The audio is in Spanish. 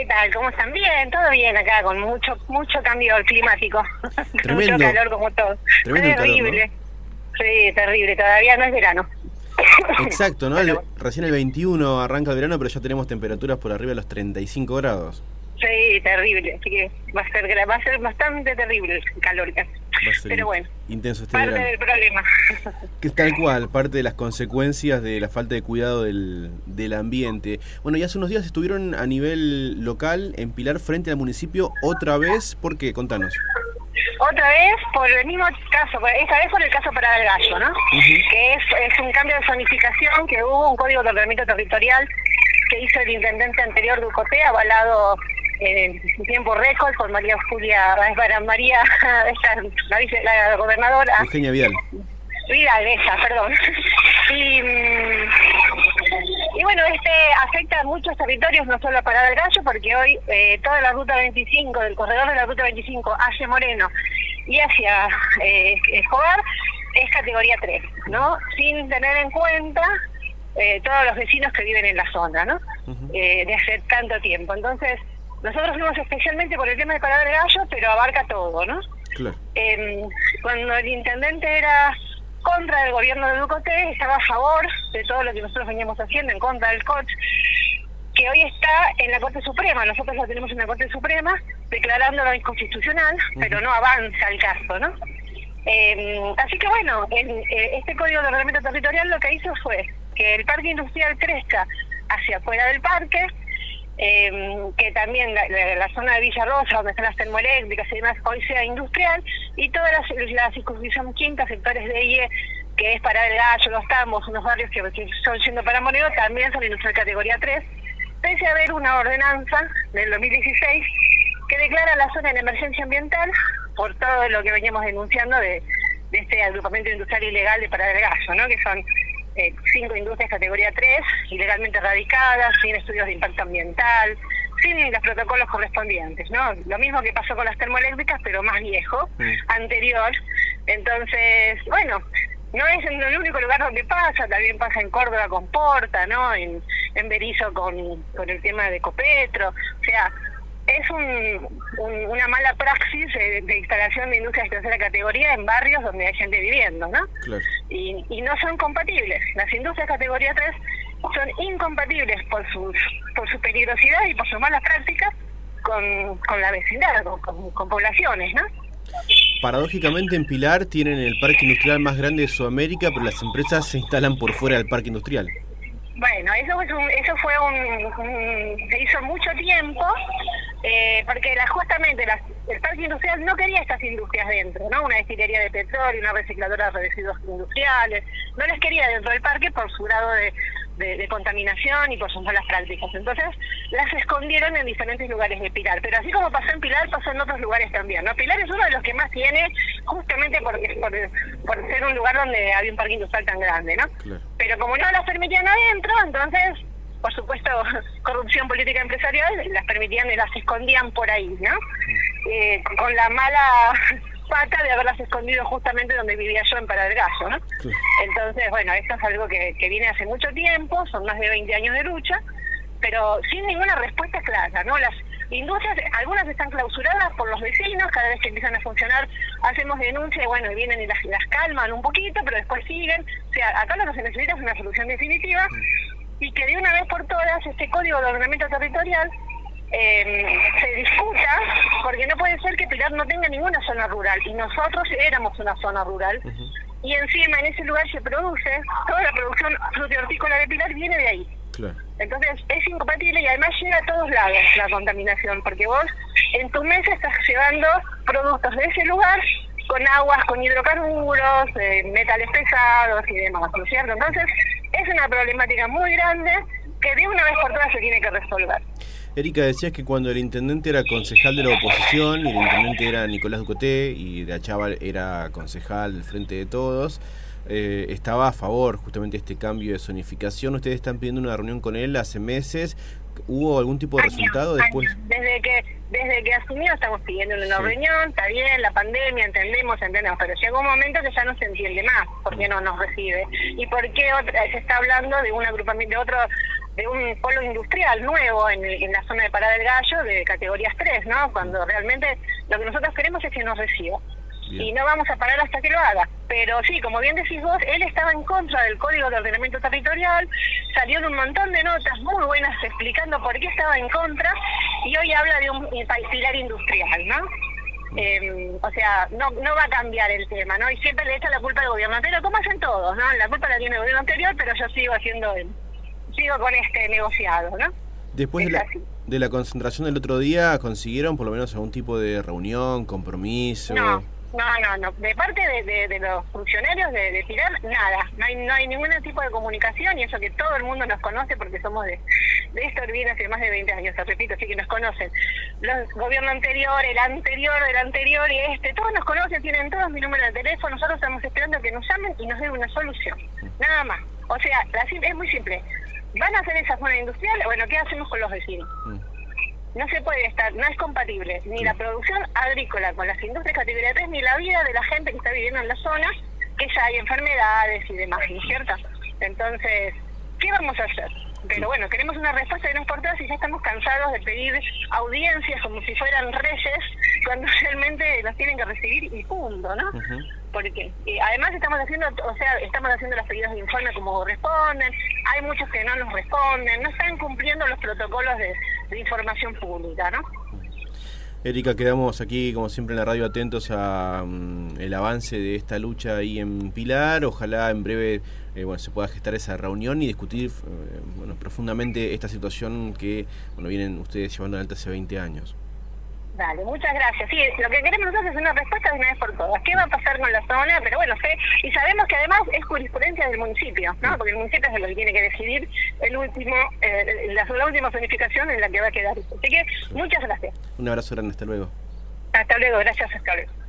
¿Qué tal? ¿Cómo están? Bien, todo bien acá, con mucho mucho cambio climático. Tremendo. mucho calor como todo. Tremendo el calor, terrible. Sí, terrible. Todavía no es verano. Exacto, ¿no? El- recién el 21 arranca el verano, pero ya tenemos temperaturas por arriba de los 35 grados. Sí, terrible. Así que va a ser, va a ser bastante terrible el calor. acá. Va a ser Pero bueno, intenso este parte verano. del problema. Que es tal cual, parte de las consecuencias de la falta de cuidado del, del ambiente. Bueno, y hace unos días estuvieron a nivel local en Pilar frente al municipio otra vez. ¿Por qué? Contanos. Otra vez por el mismo caso, esta vez por el caso Parada del Gallo, ¿no? Que es, es un cambio de zonificación que hubo, un código de ordenamiento territorial que hizo el intendente anterior Ducote, avalado en tiempo récord por María Julia, para María, esta, la, vice- la gobernadora, Eugenia Vidal. Vidal, esa, perdón. Y, mm, y bueno, este afecta a muchos territorios, no solo a Parada del Gallo, porque hoy eh, toda la ruta 25, del corredor de la ruta 25 hacia Moreno y hacia eh, Escobar, es categoría 3, ¿no? Sin tener en cuenta eh, todos los vecinos que viven en la zona, ¿no? Ujú. Eh, de hace tanto tiempo. Entonces, nosotros fuimos especialmente por el tema de Parada del Gallo, pero abarca todo, ¿no? Claro. eh, cuando el intendente era contra el gobierno de Ducote, estaba a favor de todo lo que nosotros veníamos haciendo, en contra del COT, que hoy está en la Corte Suprema. Nosotros lo tenemos en la Corte Suprema, declarándolo inconstitucional, pero no avanza el caso, ¿no? Eh, así que bueno, el- eh, este Código de Ordenamiento Territorial lo que hizo fue que el parque industrial crezca hacia afuera del parque, eh, que también la, zona de Villa Rosa, donde están las termoeléctricas y demás, hoy sea industrial, y toda la, la circunscripción quinta, sectores de IE, que es para el Gallo, los Tambos, unos barrios que, son yendo para Moreno, también son industrial categoría 3, pese a haber una ordenanza del 2016 que declara la zona en emergencia ambiental por todo lo que veníamos denunciando de, de este agrupamiento industrial ilegal de Parada del Gallo, ¿no? que son eh, cinco industrias categoría 3, ilegalmente radicadas, sin estudios de impacto ambiental, sin los protocolos correspondientes. ¿no? Lo mismo que pasó con las termoeléctricas, pero más viejo, Mm. anterior. Entonces, bueno, no es en el único lugar donde pasa, también pasa en Córdoba con Porta, ¿no? En, en Berizo con, con el tema de Copetro, o sea, es un, un- una mala praxis de, de instalación de industrias de tercera categoría en barrios donde hay gente viviendo, ¿no? Claro. Y, y no son compatibles. Las industrias categoría 3 son incompatibles por, sus, por su peligrosidad y por sus malas prácticas con, con la vecindad, con, con- con poblaciones, ¿no? Paradójicamente en Pilar tienen el parque industrial más grande de Sudamérica, pero las empresas se instalan por fuera del parque industrial. Bueno, eso, es un- eso fue un, un- se hizo mucho tiempo, eh, porque la, justamente las- el parque industrial no quería estas industrias dentro, ¿no? Una destilería de petróleo, una recicladora de residuos industriales, no las quería dentro del parque por su grado de, de- de contaminación y por sus malas prácticas. Entonces las escondieron en diferentes lugares de Pilar, pero así como pasó en Pilar, pasó en otros lugares también, ¿no? Pilar es uno de los que más tiene, justamente porque, por, por ser un lugar donde había un parque industrial tan grande, ¿no? Claro. Pero como no las permitían adentro, entonces, por supuesto, corrupción política empresarial, las permitían y las escondían por ahí, ¿no? Eh, con la mala pata de haberlas escondido justamente donde vivía yo en Para del Gallo, ¿no? Entonces, bueno, esto es algo que, que viene hace mucho tiempo, son más de 20 años de lucha, pero sin ninguna respuesta clara, ¿no? Las industrias, algunas están clausuradas por los vecinos, cada vez que empiezan a funcionar hacemos denuncias y bueno, y vienen y las, las calman un poquito, pero después siguen. O sea, acá lo que se necesita es una solución definitiva y que de una vez por todas este código de ordenamiento territorial eh, se discuta, porque no puede ser que Pilar no tenga ninguna zona rural y nosotros éramos una zona rural y encima en ese lugar se produce, toda la producción frutihortícola de Pilar viene de ahí. Claro. Entonces es incompatible y además llega a todos lados la contaminación, porque vos en tu mesa estás llevando productos de ese lugar con aguas, con hidrocarburos, eh, metales pesados y demás, ¿no es cierto? Entonces es una problemática muy grande que de una vez por todas se tiene que resolver. Erika, decías que cuando el intendente era concejal de la oposición y el intendente era Nicolás Ducoté y de Achával era concejal del Frente de Todos, eh, estaba a favor justamente de este cambio de zonificación. Ustedes están pidiendo una reunión con él hace meses. ¿Hubo algún tipo de Años, resultado después? años. Desde que desde que asumió estamos pidiendo una Sí. reunión, está bien, la pandemia, entendemos, entendemos, pero llegó un momento que ya no se entiende más por qué no nos recibe y por qué otra, se está hablando de un agrupamiento, de otro de un polo industrial nuevo en, en, la zona de Parada del Gallo de categorías 3, ¿no? Cuando realmente lo que nosotros queremos es que nos reciba. Y no vamos a parar hasta que lo haga. Pero sí, como bien decís vos, él estaba en contra del Código de Ordenamiento Territorial, salió en un montón de notas muy buenas explicando por qué estaba en contra y hoy habla de un pilar industrial, ¿no? Eh, o sea, no no va a cambiar el tema, ¿no? Y siempre le echa la culpa al gobierno anterior, como hacen todos, ¿no? La culpa la tiene el gobierno anterior, pero yo sigo haciendo, sigo con este negociado, ¿no? Después de la, de la, concentración del otro día, ¿consiguieron por lo menos algún tipo de reunión, compromiso? No no, no, no. De parte de, los funcionarios de, de, nada. No hay, no hay ningún tipo de comunicación y eso que todo el mundo nos conoce porque somos de, de esto viene hace más de 20 años, te repito, así que nos conocen. Los gobierno anterior, el anterior, el anterior y este, todos nos conocen, tienen todos mi número de teléfono. Nosotros estamos esperando que nos llamen y nos den una solución. Nada más. O sea, la, es muy simple. ¿Van a hacer esa zona industrial? Bueno, ¿qué hacemos con los vecinos? Mm no se puede estar, no es compatible ni la producción agrícola con las industrias categoría 3 ni la vida de la gente que está viviendo en la zona, que ya hay enfermedades y demás, ¿no es cierto? Entonces, ¿qué vamos a hacer? Pero bueno, queremos una respuesta de no por todas y ya estamos cansados de pedir audiencias como si fueran reyes cuando realmente las tienen que recibir y punto, ¿no? Porque además estamos haciendo, o sea, estamos haciendo las pedidos de informe como corresponden, hay muchos que no nos responden, no están cumpliendo los protocolos de, información pública, ¿no? Erika, quedamos aquí como siempre en la radio atentos a mm, el avance de esta lucha ahí en Pilar. Ojalá en breve eh, bueno, se pueda gestar esa reunión y discutir eh, bueno, profundamente esta situación que bueno, vienen ustedes llevando adelante hace 20 años. Dale, muchas gracias. Sí, lo que queremos nosotros es una respuesta de una vez por todas. ¿Qué va a pasar con la zona? Pero bueno, sé, y sabemos que además es jurisprudencia del municipio, ¿no? Porque el municipio es el que tiene que decidir el último, eh, la, la, última zonificación en la que va a quedar. Así que muchas gracias. Un abrazo grande, hasta luego. Hasta luego, gracias, hasta luego.